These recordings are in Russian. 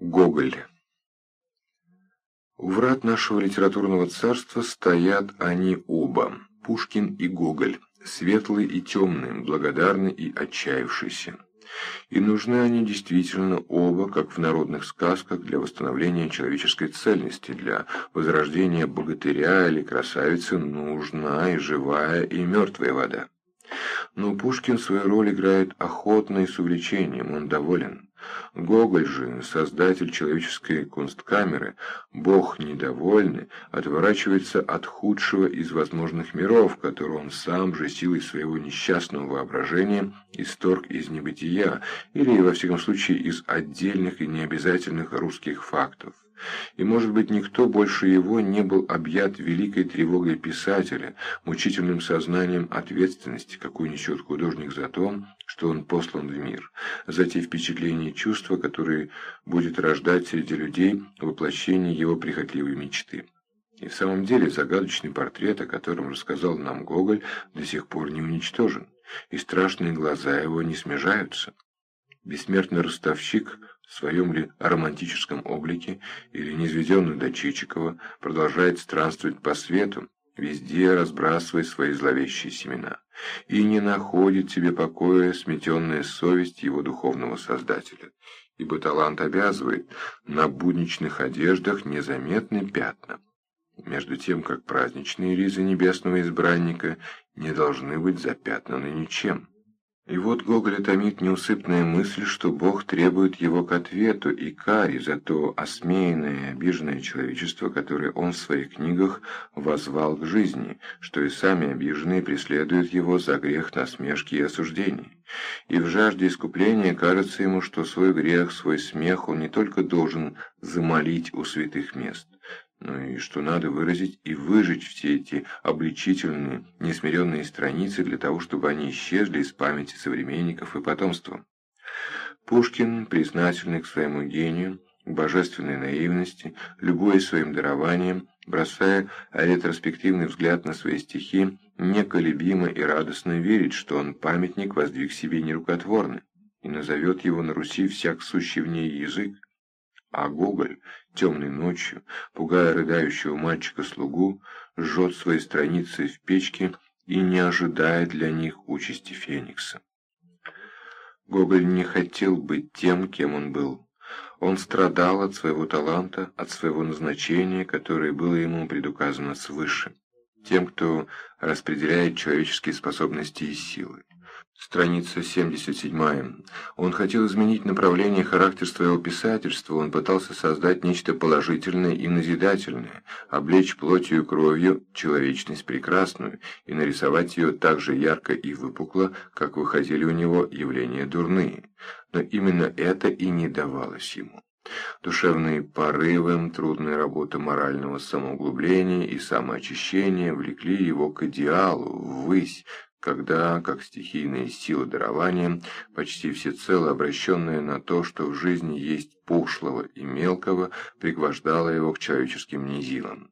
Гоголь У врат нашего литературного царства стоят они оба, Пушкин и Гоголь, светлый и темный, благодарный и отчаявшийся. И нужны они действительно оба, как в народных сказках, для восстановления человеческой цельности, для возрождения богатыря или красавицы нужна и живая, и мертвая вода. Но Пушкин свою роль играет охотно и с увлечением, он доволен. Гоголь же, создатель человеческой кунсткамеры, бог недовольный, отворачивается от худшего из возможных миров, который он сам же силой своего несчастного воображения исторг из небытия, или, во всяком случае, из отдельных и необязательных русских фактов. И, может быть, никто больше его не был объят великой тревогой писателя, мучительным сознанием ответственности, какую несет художник за то, что он послан в мир, за те впечатления и чувства, которые будет рождать среди людей воплощение его прихотливой мечты. И в самом деле загадочный портрет, о котором рассказал нам Гоголь, до сих пор не уничтожен, и страшные глаза его не смежаются. Бессмертный ростовщик в своем ли романтическом облике или низведенный до Чичикова продолжает странствовать по свету, везде разбрасывая свои зловещие семена, и не находит себе покоя сметенная совесть его духовного создателя, ибо талант обязывает на будничных одеждах незаметны пятна, между тем как праздничные ризы небесного избранника не должны быть запятнаны ничем. И вот Гоголя томит неусыпная мысль, что Бог требует его к ответу и каре за то осмеянное и обиженное человечество, которое он в своих книгах возвал к жизни, что и сами обиженные преследуют его за грех насмешки и осуждений. И в жажде искупления кажется ему, что свой грех, свой смех он не только должен замолить у святых мест, ну и что надо выразить и выжечь все эти обличительные, несмиренные страницы для того, чтобы они исчезли из памяти современников и потомства. Пушкин, признательный к своему гению, божественной наивности, любуясь своим дарованием, бросая ретроспективный взгляд на свои стихи, неколебимо и радостно верит, что он памятник воздвиг себе нерукотворный и назовет его на Руси всяк сущий в ней язык, а Гоголь темной ночью, пугая рыдающего мальчика-слугу, жжет свои страницы в печке и не ожидает для них участи Феникса. Гоголь не хотел быть тем, кем он был. Он страдал от своего таланта, от своего назначения, которое было ему предуказано свыше, тем, кто распределяет человеческие способности и силы. Страница 77. Он хотел изменить направление характер своего писательства, он пытался создать нечто положительное и назидательное, облечь плотью и кровью человечность прекрасную и нарисовать ее так же ярко и выпукло, как выходили у него явления дурные. Но именно это и не давалось ему. Душевные порывы, трудная работа морального самоуглубления и самоочищения влекли его к идеалу, ввысь, когда, как стихийная сила дарования, почти всецело обращенная на то, что в жизни есть пошлого и мелкого, пригвождала его к человеческим низилам.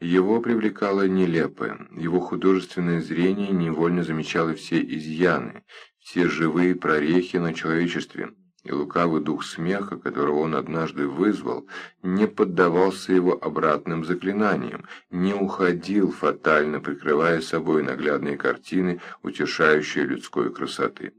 Его привлекало нелепое, его художественное зрение невольно замечало все изъяны, все живые прорехи на человечестве, и лукавый дух смеха, которого он однажды вызвал, не поддавался его обратным заклинаниям, не уходил, фатально прикрывая собой наглядные картины, утешающие людской красоты.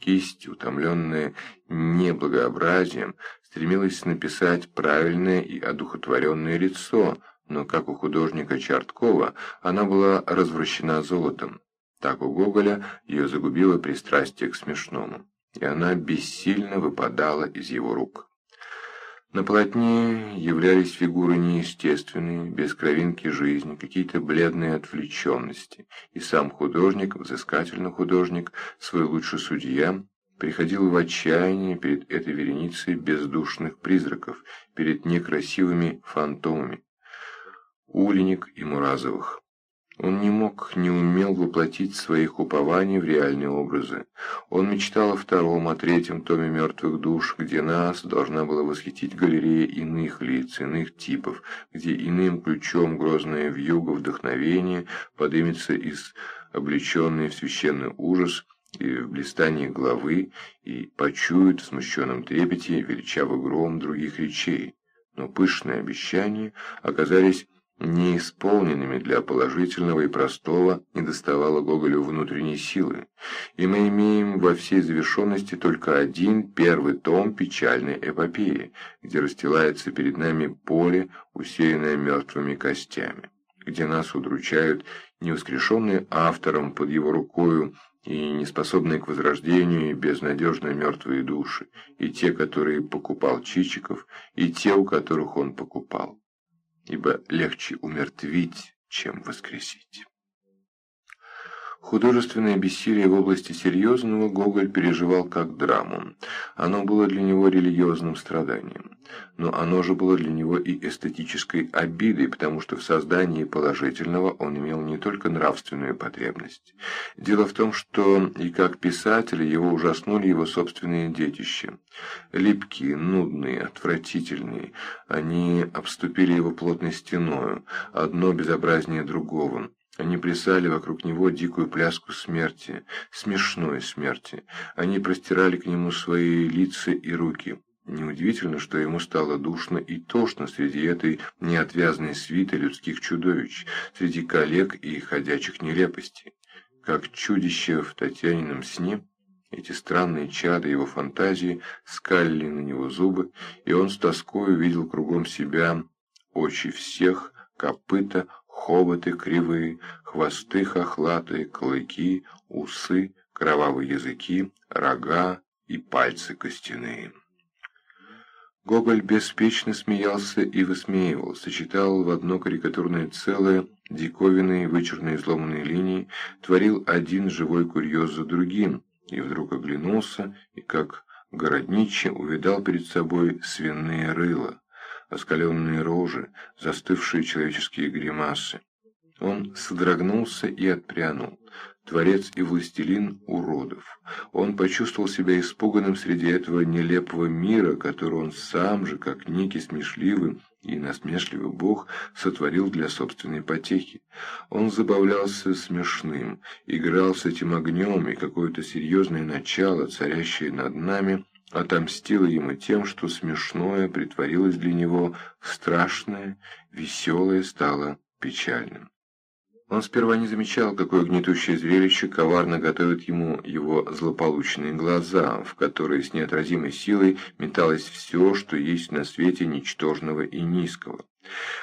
Кисть, утомленная неблагообразием, стремилась написать правильное и одухотворенное лицо, но, как у художника Чарткова, она была развращена золотом. Так у Гоголя ее загубило пристрастие к смешному и она бессильно выпадала из его рук. На полотне являлись фигуры неестественные, без кровинки жизни, какие-то бледные отвлеченности, и сам художник, взыскательный художник, свой лучший судья, приходил в отчаяние перед этой вереницей бездушных призраков, перед некрасивыми фантомами, Улиник и Муразовых. Он не мог, не умел воплотить своих упований в реальные образы. Он мечтал о втором, о третьем томе «Мертвых душ», где нас должна была восхитить галерея иных лиц, иных типов, где иным ключом грозная вьюга вдохновения подымется из облеченной в священный ужас и в блистании главы, и почуют в смущенном трепете величавый гром других речей. Но пышные обещания оказались неисполненными для положительного и простого недоставало Гоголю внутренней силы, и мы имеем во всей завершенности только один первый том печальной эпопеи, где расстилается перед нами поле, усеянное мертвыми костями, где нас удручают невоскрешенные автором под его рукою и неспособные к возрождению и безнадежно мертвые души, и те, которые покупал Чичиков, и те, у которых он покупал ибо легче умертвить, чем воскресить. Художественное бессилие в области серьезного Гоголь переживал как драму. Оно было для него религиозным страданием. Но оно же было для него и эстетической обидой, потому что в создании положительного он имел не только нравственную потребность. Дело в том, что и как писателя его ужаснули его собственные детища. Липкие, нудные, отвратительные, они обступили его плотной стеною, одно безобразнее другого. Они плясали вокруг него дикую пляску смерти, смешной смерти. Они простирали к нему свои лица и руки. Неудивительно, что ему стало душно и тошно среди этой неотвязной свиты людских чудовищ, среди коллег и ходячих нелепостей. Как чудище в Татьянином сне, эти странные чады его фантазии скалили на него зубы, и он с тоской увидел кругом себя очи всех, копыта, хоботы кривые, хвосты хохлатые, клыки, усы, кровавые языки, рога и пальцы костяные. Гоголь беспечно смеялся и высмеивал, сочетал в одно карикатурное целое диковинные вычурные изломанные линии, творил один живой курьез за другим, и вдруг оглянулся, и как городничий увидал перед собой свиные рыла оскаленные рожи, застывшие человеческие гримасы. Он содрогнулся и отпрянул. Творец и властелин уродов. Он почувствовал себя испуганным среди этого нелепого мира, который он сам же, как некий смешливый и насмешливый бог, сотворил для собственной потехи. Он забавлялся смешным, играл с этим огнем, и какое-то серьезное начало, царящее над нами, отомстила ему тем, что смешное притворилось для него страшное, веселое стало печальным. Он сперва не замечал, какое гнетущее зрелище коварно готовят ему его злополучные глаза, в которые с неотразимой силой металось все, что есть на свете ничтожного и низкого.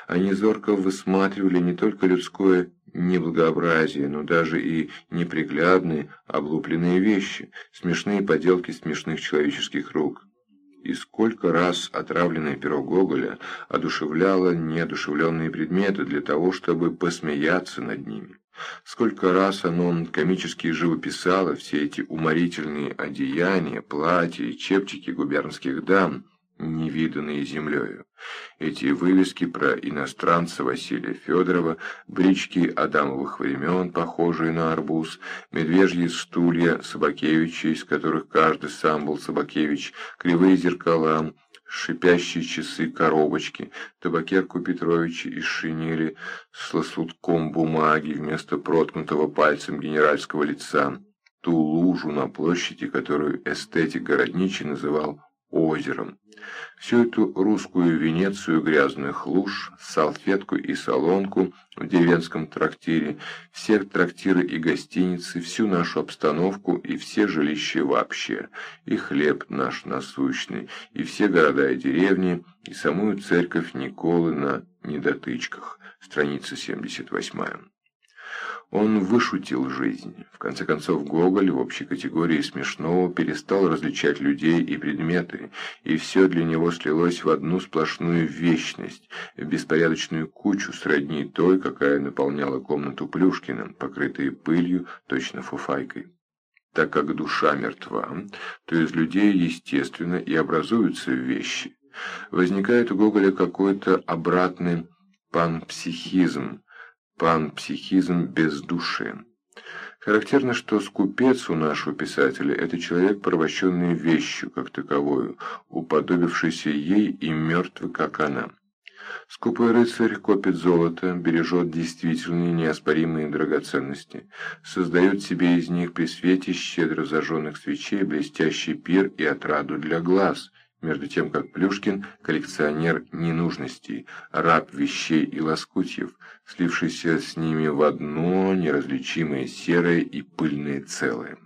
Они зорко высматривали не только людское неблагообразие, но даже и неприглядные, облупленные вещи, смешные поделки смешных человеческих рук. И сколько раз отравленное перо Гоголя одушевляло неодушевленные предметы для того, чтобы посмеяться над ними. Сколько раз оно комически живописало все эти уморительные одеяния, платья и чепчики губернских дам, невиданные землею. Эти вывески про иностранца Василия Федорова, брички Адамовых времен, похожие на арбуз, медвежьи стулья Собакевича, из которых каждый сам был Собакевич, кривые зеркала, шипящие часы-коробочки, табакерку Петровича из шинели с лоскутком бумаги вместо проткнутого пальцем генеральского лица, ту лужу на площади, которую эстетик Городничий называл озером. Всю эту русскую Венецию грязных луж, салфетку и солонку в деревенском трактире, все трактиры и гостиницы, всю нашу обстановку и все жилища вообще, и хлеб наш насущный, и все города и деревни, и самую церковь Николы на недотычках, страница 78. Он вышутил жизнь. В конце концов, Гоголь в общей категории смешного перестал различать людей и предметы, и все для него слилось в одну сплошную вечность, в беспорядочную кучу сродни той, какая наполняла комнату Плюшкина, покрытые пылью, точно фуфайкой. Так как душа мертва, то из людей, естественно, и образуются вещи. Возникает у Гоголя какой-то обратный панпсихизм, панпсихизм бездушия. Характерно, что скупец у нашего писателя – это человек, порабощенный вещью как таковою, уподобившийся ей и мертвый, как она. Скупой рыцарь копит золото, бережет действительные неоспоримые драгоценности, создает себе из них при свете щедро зажженных свечей блестящий пир и отраду для глаз, между тем как Плюшкин – коллекционер ненужностей, раб вещей и лоскутьев, слившийся с ними в одно неразличимое серое и пыльное целое.